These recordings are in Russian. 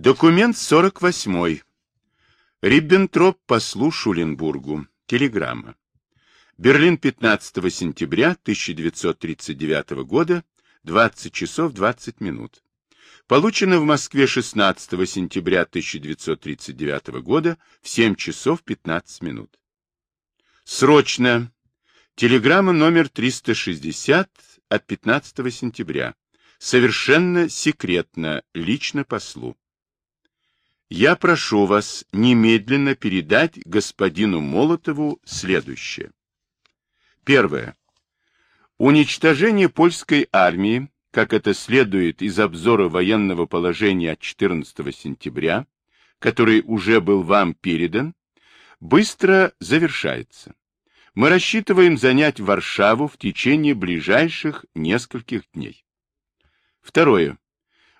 Документ 48. Риббентроп послу Шуленбургу. Телеграмма. Берлин 15 сентября 1939 года, 20 часов 20 минут. Получено в Москве 16 сентября 1939 года в 7 часов 15 минут. Срочно. Телеграмма номер 360 от 15 сентября. Совершенно секретно, лично послу. Я прошу вас немедленно передать господину Молотову следующее. Первое. Уничтожение польской армии, как это следует из обзора военного положения от 14 сентября, который уже был вам передан, быстро завершается. Мы рассчитываем занять Варшаву в течение ближайших нескольких дней. Второе.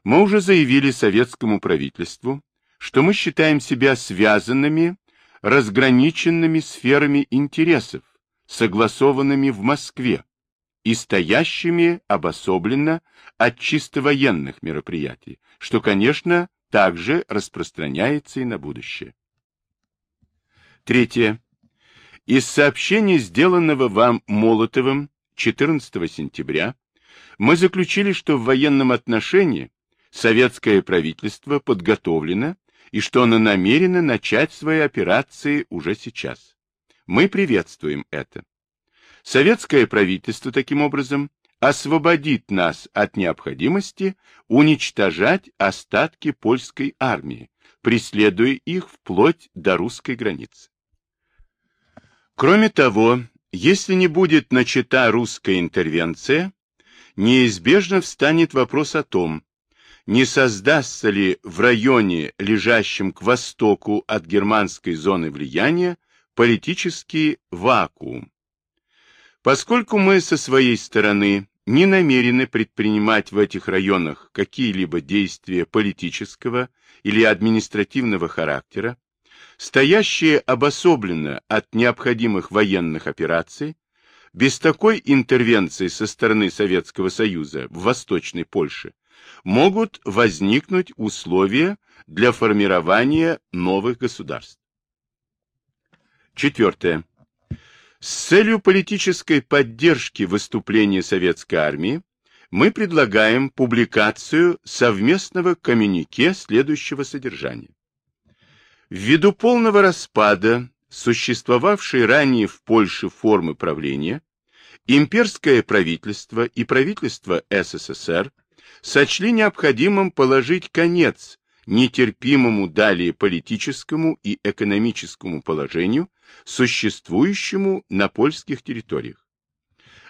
Мы уже заявили советскому правительству, что мы считаем себя связанными, разграниченными сферами интересов, согласованными в Москве и стоящими обособленно от чисто военных мероприятий, что, конечно, также распространяется и на будущее. Третье. Из сообщения, сделанного вам Молотовым 14 сентября, мы заключили, что в военном отношении советское правительство подготовлено и что оно намерено начать свои операции уже сейчас. Мы приветствуем это. Советское правительство, таким образом, освободит нас от необходимости уничтожать остатки польской армии, преследуя их вплоть до русской границы. Кроме того, если не будет начата русская интервенция, неизбежно встанет вопрос о том, не создастся ли в районе, лежащем к востоку от германской зоны влияния, политический вакуум. Поскольку мы со своей стороны не намерены предпринимать в этих районах какие-либо действия политического или административного характера, стоящие обособленно от необходимых военных операций, без такой интервенции со стороны Советского Союза в Восточной Польше могут возникнуть условия для формирования новых государств. Четвертое. С целью политической поддержки выступления советской армии мы предлагаем публикацию совместного коммюнике следующего содержания. Ввиду полного распада существовавшей ранее в Польше формы правления, имперское правительство и правительство СССР сочли необходимым положить конец нетерпимому далее политическому и экономическому положению, существующему на польских территориях.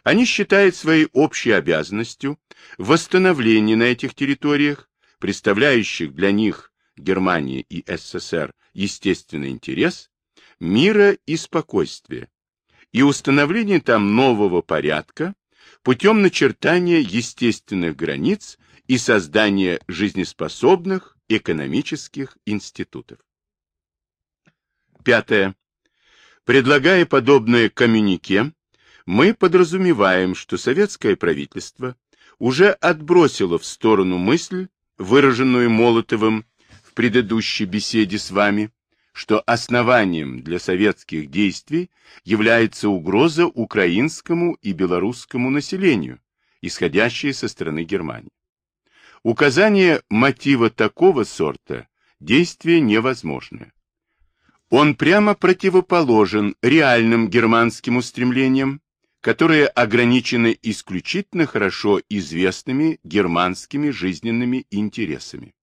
Они считают своей общей обязанностью восстановление на этих территориях, представляющих для них Германии и СССР естественный интерес, мира и спокойствия, и установление там нового порядка, путем начертания естественных границ и создания жизнеспособных экономических институтов. Пятое. Предлагая подобное коммюнике, мы подразумеваем, что советское правительство уже отбросило в сторону мысль, выраженную Молотовым в предыдущей беседе с вами, что основанием для советских действий является угроза украинскому и белорусскому населению, исходящая со стороны Германии. Указание мотива такого сорта действие невозможное. Он прямо противоположен реальным германским устремлениям, которые ограничены исключительно хорошо известными германскими жизненными интересами.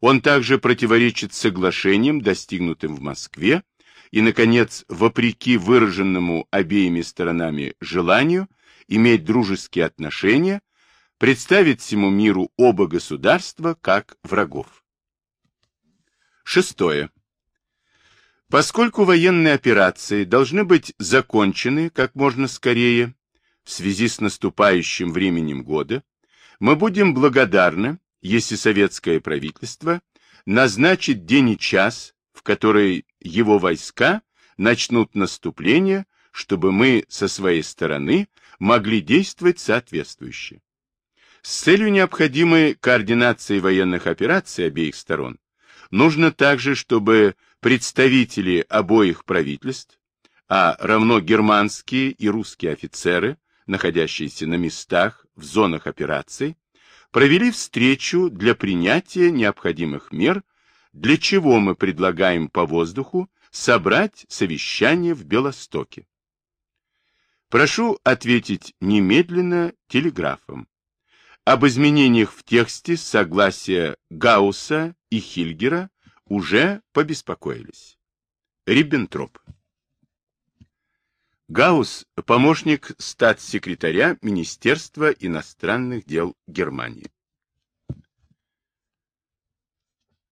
Он также противоречит соглашениям, достигнутым в Москве, и, наконец, вопреки выраженному обеими сторонами желанию иметь дружеские отношения, представить всему миру оба государства как врагов. Шестое. Поскольку военные операции должны быть закончены как можно скорее в связи с наступающим временем года, мы будем благодарны, если советское правительство назначит день и час, в который его войска начнут наступление, чтобы мы со своей стороны могли действовать соответствующе. С целью необходимой координации военных операций обеих сторон Нужно также, чтобы представители обоих правительств, а равно германские и русские офицеры, находящиеся на местах в зонах операций, провели встречу для принятия необходимых мер, для чего мы предлагаем по воздуху собрать совещание в Белостоке. Прошу ответить немедленно телеграфом. Об изменениях в тексте согласия Гаусса и Хильгера уже побеспокоились. Риббентроп. Гаусс – помощник статс-секретаря Министерства иностранных дел Германии.